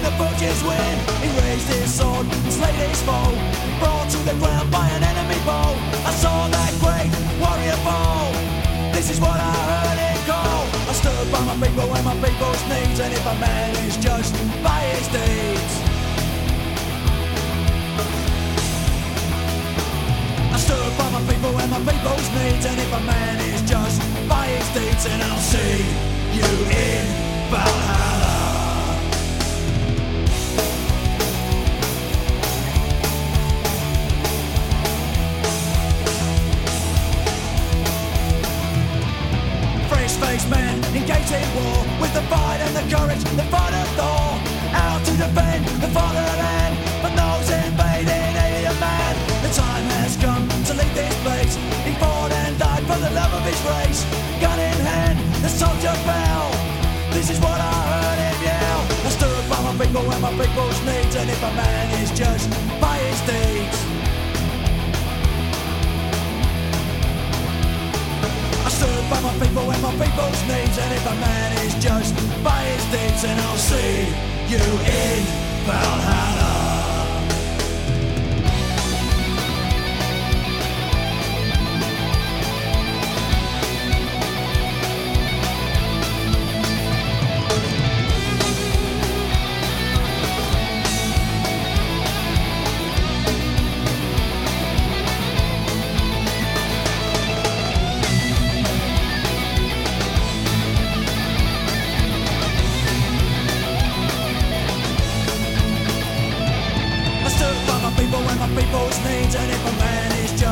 the butchers win. He raised his sword and slayed his foe, brought to the ground by an enemy bow. I saw that great warrior fall. This is what I heard it call. I stood by my people and my people's needs, and if a man is judged by his deeds. I stood by my people and my people's needs, and if a man is judged by his deeds, then I'll see you in engaged in war with the fight and the courage the fought of Thor. Out to defend the fatherland from those invading alien man. The time has come to leave this place. He fought and died for the love of his race. Gun in hand, the soldier fell. This is what I heard him yell. I stood by my people and my people's needs, and if a man is judged by his deeds. I stood by my people and my people's if a man is judged by his deeds Then I'll see you in Valhalla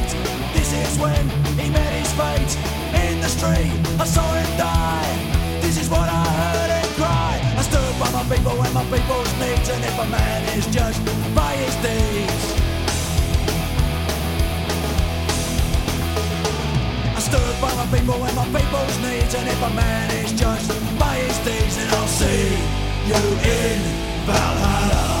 hate This is when he met his fate. In the street, I saw him die. This is what I heard him cry. I stood by my people and my people's needs And if a man is judged by his deeds I stood by my people and my people's needs And if a man is judged by his deeds Then I'll see you in Valhalla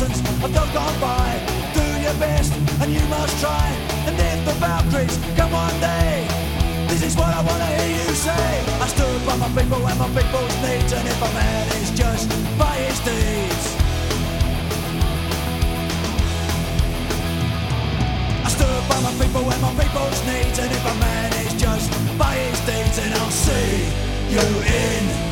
lessons of those gone by. Do your best and you must try. And if the Valkyries come one day This is what I wanna hear you say. I stood by my people and my people's needs And if a man is judged by his deeds I stood by my people and my people's needs And if a man is judged by his deeds Then I'll see you in